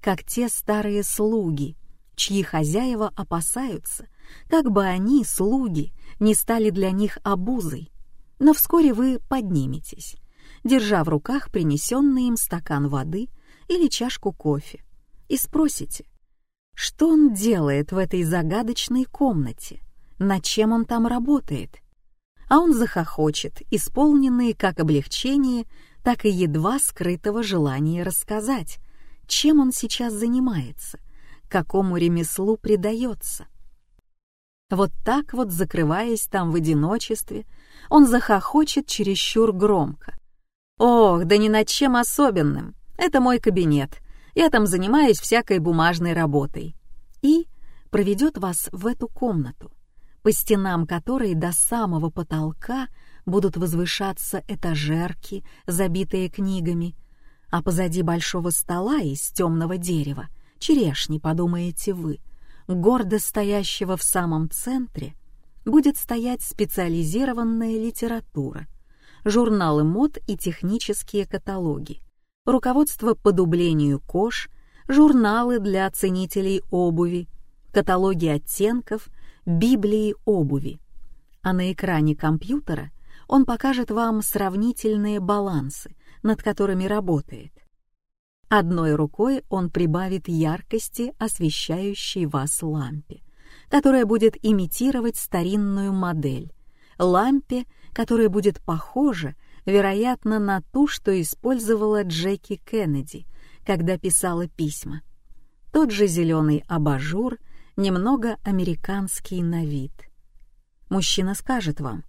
Как те старые слуги, чьи хозяева опасаются, как бы они, слуги, не стали для них обузой. Но вскоре вы подниметесь, держа в руках принесенный им стакан воды или чашку кофе, и спросите, что он делает в этой загадочной комнате, над чем он там работает. А он захохочет, исполненный как облегчение, так и едва скрытого желания рассказать, чем он сейчас занимается, какому ремеслу предается. Вот так вот, закрываясь там в одиночестве, он захохочет чересчур громко. «Ох, да ни над чем особенным. Это мой кабинет. Я там занимаюсь всякой бумажной работой». И проведет вас в эту комнату, по стенам которой до самого потолка будут возвышаться этажерки, забитые книгами, а позади большого стола из темного дерева, черешни, подумаете вы, гордо стоящего в самом центре, будет стоять специализированная литература, журналы мод и технические каталоги, руководство по дублению кож, журналы для оценителей обуви, каталоги оттенков, библии обуви. А на экране компьютера он покажет вам сравнительные балансы, над которыми работает. Одной рукой он прибавит яркости освещающей вас лампе, которая будет имитировать старинную модель, лампе, которая будет похожа, вероятно, на ту, что использовала Джеки Кеннеди, когда писала письма. Тот же зеленый абажур, немного американский на вид. Мужчина скажет вам,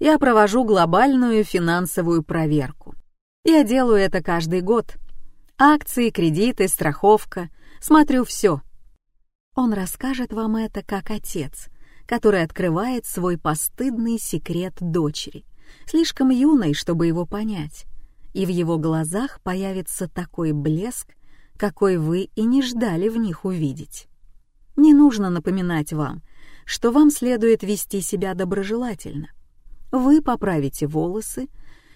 «Я провожу глобальную финансовую проверку. Я делаю это каждый год» Акции, кредиты, страховка. Смотрю все. Он расскажет вам это как отец, который открывает свой постыдный секрет дочери, слишком юной, чтобы его понять. И в его глазах появится такой блеск, какой вы и не ждали в них увидеть. Не нужно напоминать вам, что вам следует вести себя доброжелательно. Вы поправите волосы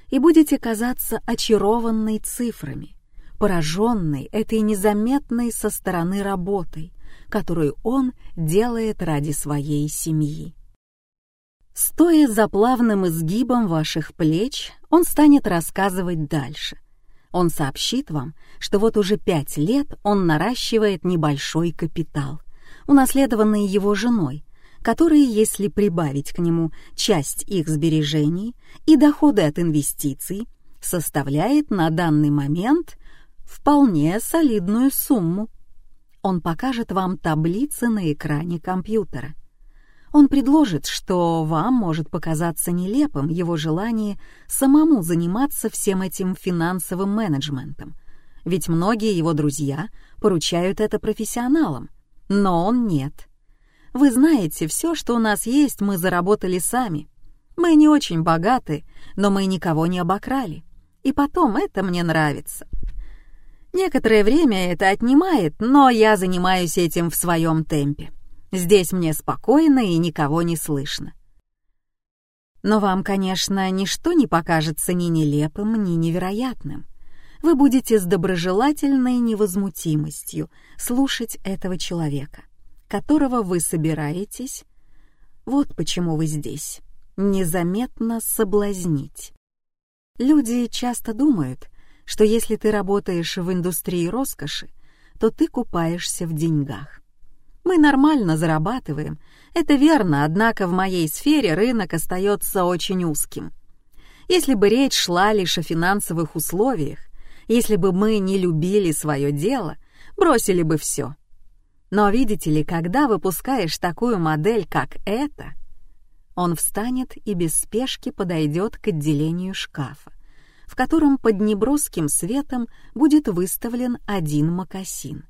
и будете казаться очарованной цифрами, пораженный этой незаметной со стороны работой, которую он делает ради своей семьи. Стоя за плавным изгибом ваших плеч, он станет рассказывать дальше. Он сообщит вам, что вот уже пять лет он наращивает небольшой капитал, унаследованный его женой, который, если прибавить к нему часть их сбережений и доходы от инвестиций, составляет на данный момент вполне солидную сумму. Он покажет вам таблицы на экране компьютера. Он предложит, что вам может показаться нелепым его желание самому заниматься всем этим финансовым менеджментом, ведь многие его друзья поручают это профессионалам, Но он нет. Вы знаете, все, что у нас есть, мы заработали сами. Мы не очень богаты, но мы никого не обокрали. И потом это мне нравится. Некоторое время это отнимает, но я занимаюсь этим в своем темпе. Здесь мне спокойно и никого не слышно. Но вам, конечно, ничто не покажется ни нелепым, ни невероятным. Вы будете с доброжелательной невозмутимостью слушать этого человека, которого вы собираетесь. Вот почему вы здесь. Незаметно соблазнить. Люди часто думают, что если ты работаешь в индустрии роскоши, то ты купаешься в деньгах. Мы нормально зарабатываем, это верно, однако в моей сфере рынок остается очень узким. Если бы речь шла лишь о финансовых условиях, если бы мы не любили свое дело, бросили бы все. Но видите ли, когда выпускаешь такую модель, как эта, он встанет и без спешки подойдет к отделению шкафа, в котором под неброским светом будет выставлен один мокасин.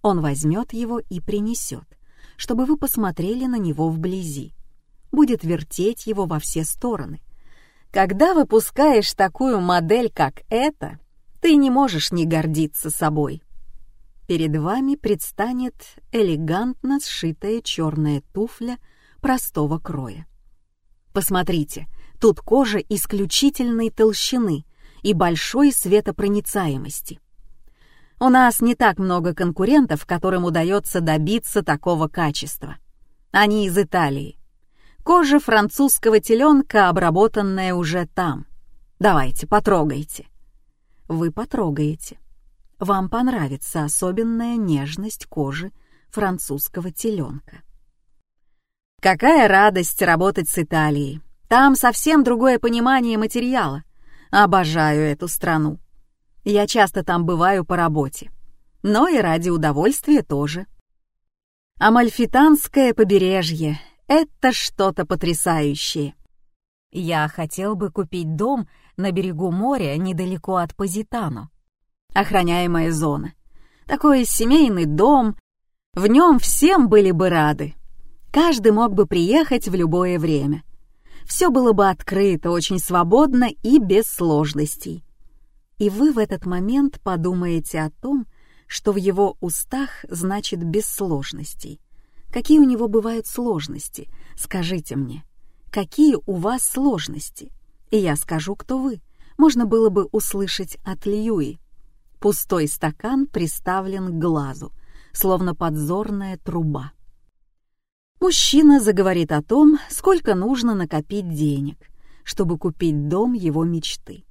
Он возьмет его и принесет, чтобы вы посмотрели на него вблизи. Будет вертеть его во все стороны. Когда выпускаешь такую модель, как эта, ты не можешь не гордиться собой. Перед вами предстанет элегантно сшитая черная туфля простого кроя. Посмотрите, Тут кожа исключительной толщины и большой светопроницаемости. У нас не так много конкурентов, которым удается добиться такого качества. Они из Италии. Кожа французского теленка, обработанная уже там. Давайте, потрогайте. Вы потрогаете. Вам понравится особенная нежность кожи французского теленка. Какая радость работать с Италией! Там совсем другое понимание материала. Обожаю эту страну. Я часто там бываю по работе. Но и ради удовольствия тоже. Амальфитанское побережье — это что-то потрясающее. Я хотел бы купить дом на берегу моря недалеко от Позитано. Охраняемая зона. Такой семейный дом. В нем всем были бы рады. Каждый мог бы приехать в любое время все было бы открыто, очень свободно и без сложностей. И вы в этот момент подумаете о том, что в его устах значит без сложностей. Какие у него бывают сложности? Скажите мне, какие у вас сложности? И я скажу, кто вы. Можно было бы услышать от Льюи. Пустой стакан приставлен к глазу, словно подзорная труба. Мужчина заговорит о том, сколько нужно накопить денег, чтобы купить дом его мечты.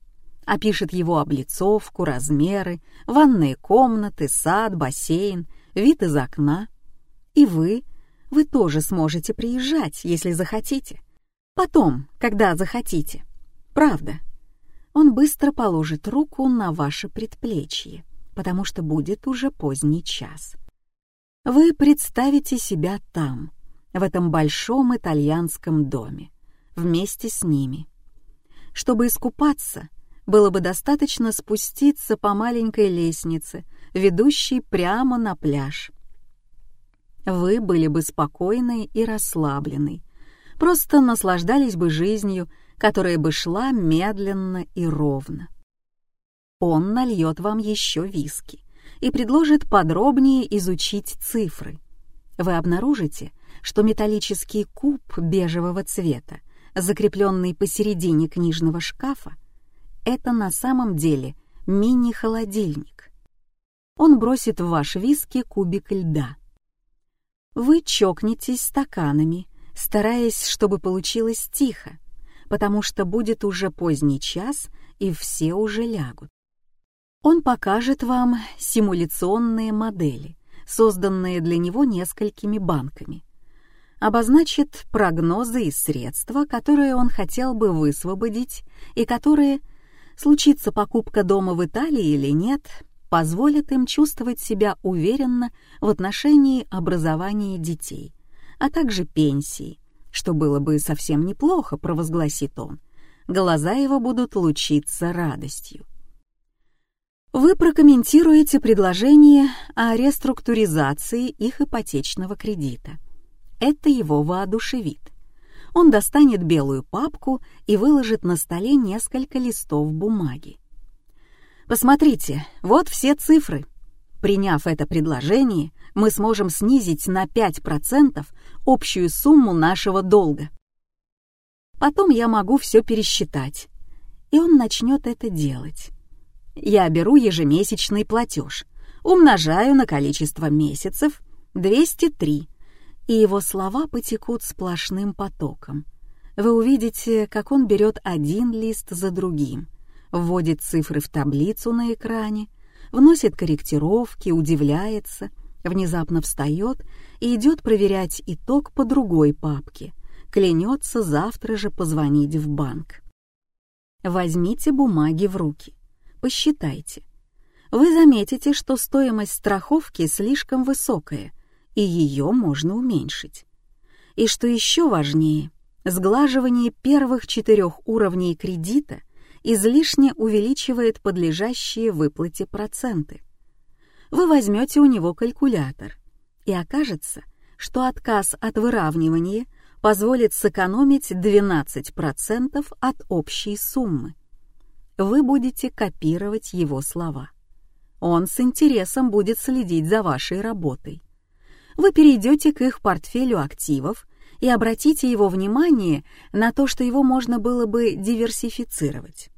Опишет его облицовку, размеры, ванные комнаты, сад, бассейн, вид из окна. И вы, вы тоже сможете приезжать, если захотите. Потом, когда захотите. Правда. Он быстро положит руку на ваше предплечье, потому что будет уже поздний час. Вы представите себя там — в этом большом итальянском доме, вместе с ними. Чтобы искупаться, было бы достаточно спуститься по маленькой лестнице, ведущей прямо на пляж. Вы были бы спокойны и расслаблены, просто наслаждались бы жизнью, которая бы шла медленно и ровно. Он нальет вам еще виски и предложит подробнее изучить цифры. Вы обнаружите, что металлический куб бежевого цвета, закрепленный посередине книжного шкафа, это на самом деле мини-холодильник. Он бросит в ваш виски кубик льда. Вы чокнетесь стаканами, стараясь, чтобы получилось тихо, потому что будет уже поздний час, и все уже лягут. Он покажет вам симуляционные модели, созданные для него несколькими банками обозначит прогнозы и средства, которые он хотел бы высвободить и которые, случится покупка дома в Италии или нет, позволят им чувствовать себя уверенно в отношении образования детей, а также пенсии, что было бы совсем неплохо, провозгласит он. Глаза его будут лучиться радостью. Вы прокомментируете предложение о реструктуризации их ипотечного кредита. Это его воодушевит. Он достанет белую папку и выложит на столе несколько листов бумаги. Посмотрите, вот все цифры. Приняв это предложение, мы сможем снизить на 5% общую сумму нашего долга. Потом я могу все пересчитать, и он начнет это делать. Я беру ежемесячный платеж, умножаю на количество месяцев 203, и его слова потекут сплошным потоком. Вы увидите, как он берет один лист за другим, вводит цифры в таблицу на экране, вносит корректировки, удивляется, внезапно встает и идет проверять итог по другой папке, клянется завтра же позвонить в банк. Возьмите бумаги в руки, посчитайте. Вы заметите, что стоимость страховки слишком высокая, и ее можно уменьшить. И что еще важнее, сглаживание первых четырех уровней кредита излишне увеличивает подлежащие выплате проценты. Вы возьмете у него калькулятор, и окажется, что отказ от выравнивания – позволит сэкономить 12% от общей суммы. Вы будете копировать его слова. Он с интересом будет следить за вашей работой. Вы перейдете к их портфелю активов и обратите его внимание на то, что его можно было бы диверсифицировать.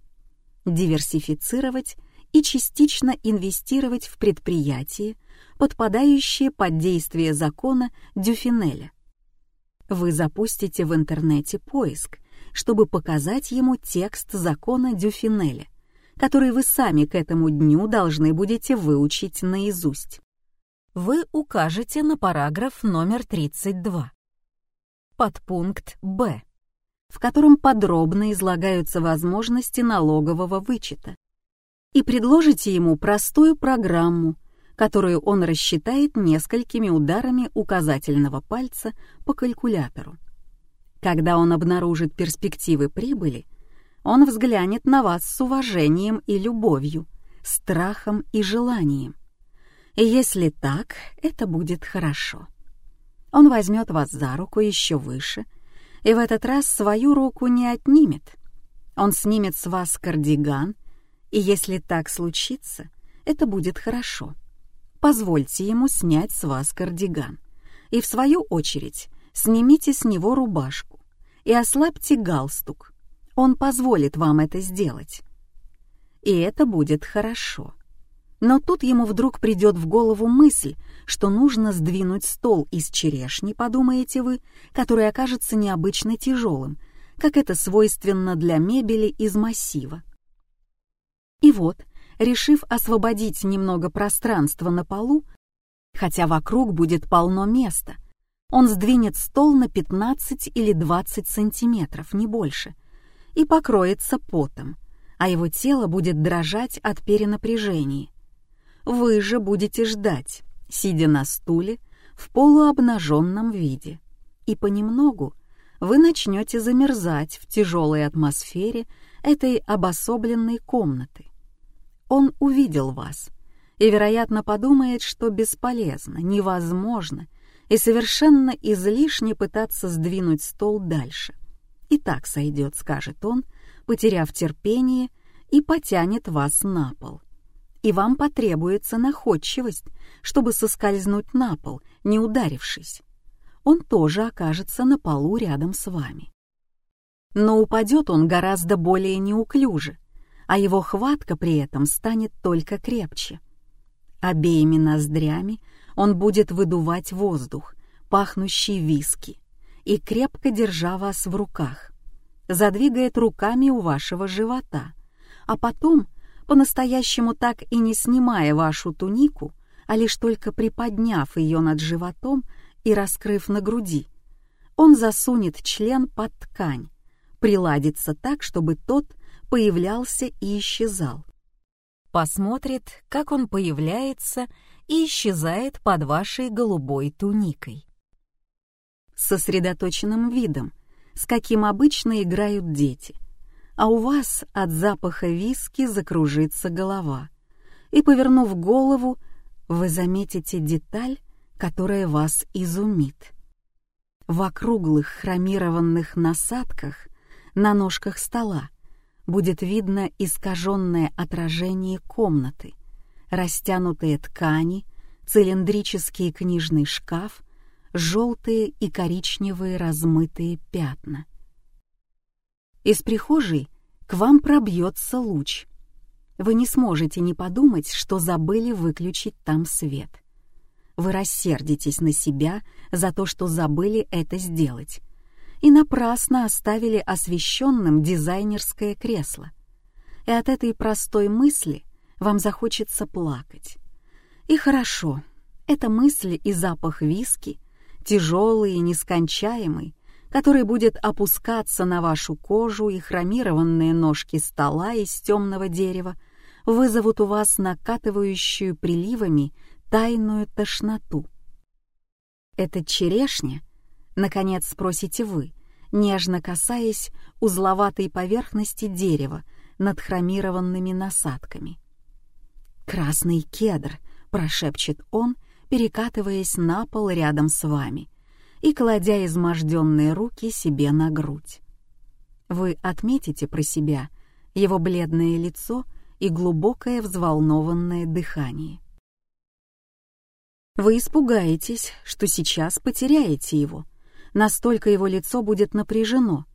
Диверсифицировать и частично инвестировать в предприятия, подпадающие под действие закона Дюфинеля. Вы запустите в интернете поиск, чтобы показать ему текст закона Дюфинеля, который вы сами к этому дню должны будете выучить наизусть. Вы укажете на параграф номер 32. Подпункт «Б», в котором подробно излагаются возможности налогового вычета, и предложите ему простую программу, которую он рассчитает несколькими ударами указательного пальца по калькулятору. Когда он обнаружит перспективы прибыли, он взглянет на вас с уважением и любовью, страхом и желанием. И если так, это будет хорошо. Он возьмет вас за руку еще выше, и в этот раз свою руку не отнимет. Он снимет с вас кардиган, и если так случится, это будет хорошо позвольте ему снять с вас кардиган. И в свою очередь снимите с него рубашку и ослабьте галстук. Он позволит вам это сделать. И это будет хорошо. Но тут ему вдруг придет в голову мысль, что нужно сдвинуть стол из черешни, подумаете вы, который окажется необычно тяжелым, как это свойственно для мебели из массива. И вот, решив освободить немного пространства на полу, хотя вокруг будет полно места. Он сдвинет стол на 15 или 20 сантиметров, не больше, и покроется потом, а его тело будет дрожать от перенапряжения. Вы же будете ждать, сидя на стуле в полуобнаженном виде, и понемногу вы начнете замерзать в тяжелой атмосфере этой обособленной комнаты он увидел вас и, вероятно, подумает, что бесполезно, невозможно и совершенно излишне пытаться сдвинуть стол дальше. И так сойдет, скажет он, потеряв терпение, и потянет вас на пол. И вам потребуется находчивость, чтобы соскользнуть на пол, не ударившись. Он тоже окажется на полу рядом с вами. Но упадет он гораздо более неуклюже, а его хватка при этом станет только крепче. Обеими ноздрями он будет выдувать воздух, пахнущий виски, и крепко держа вас в руках, задвигает руками у вашего живота, а потом, по-настоящему так и не снимая вашу тунику, а лишь только приподняв ее над животом и раскрыв на груди, он засунет член под ткань, приладится так, чтобы тот появлялся и исчезал. Посмотрит, как он появляется и исчезает под вашей голубой туникой. Сосредоточенным видом, с каким обычно играют дети, а у вас от запаха виски закружится голова, и, повернув голову, вы заметите деталь, которая вас изумит. В округлых хромированных насадках на ножках стола будет видно искаженное отражение комнаты, растянутые ткани, цилиндрический книжный шкаф, желтые и коричневые размытые пятна. Из прихожей к вам пробьется луч. Вы не сможете не подумать, что забыли выключить там свет. Вы рассердитесь на себя за то, что забыли это сделать, и напрасно оставили освещенным дизайнерское кресло. И от этой простой мысли вам захочется плакать. И хорошо, эта мысль и запах виски, тяжелый и нескончаемый, который будет опускаться на вашу кожу, и хромированные ножки стола из темного дерева вызовут у вас накатывающую приливами тайную тошноту. «Это черешня?» — наконец спросите вы, нежно касаясь узловатой поверхности дерева над хромированными насадками. «Красный кедр», — прошепчет он, перекатываясь на пол рядом с вами и кладя изможденные руки себе на грудь. Вы отметите про себя его бледное лицо и глубокое взволнованное дыхание. Вы испугаетесь, что сейчас потеряете его. Настолько его лицо будет напряжено.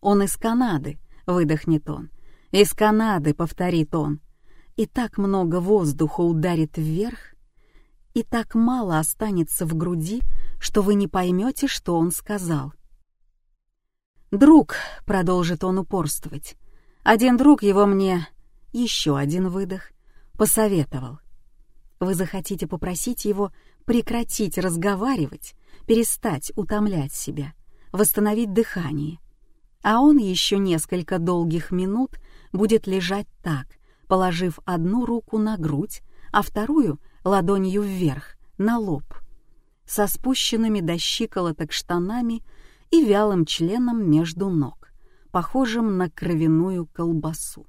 «Он из Канады», — выдохнет он. «Из Канады», — повторит он. И так много воздуха ударит вверх, и так мало останется в груди, что вы не поймете, что он сказал. «Друг», — продолжит он упорствовать, — «один друг его мне...» Еще один выдох. Посоветовал вы захотите попросить его прекратить разговаривать, перестать утомлять себя, восстановить дыхание. А он еще несколько долгих минут будет лежать так, положив одну руку на грудь, а вторую ладонью вверх, на лоб, со спущенными до щиколоток штанами и вялым членом между ног, похожим на кровяную колбасу.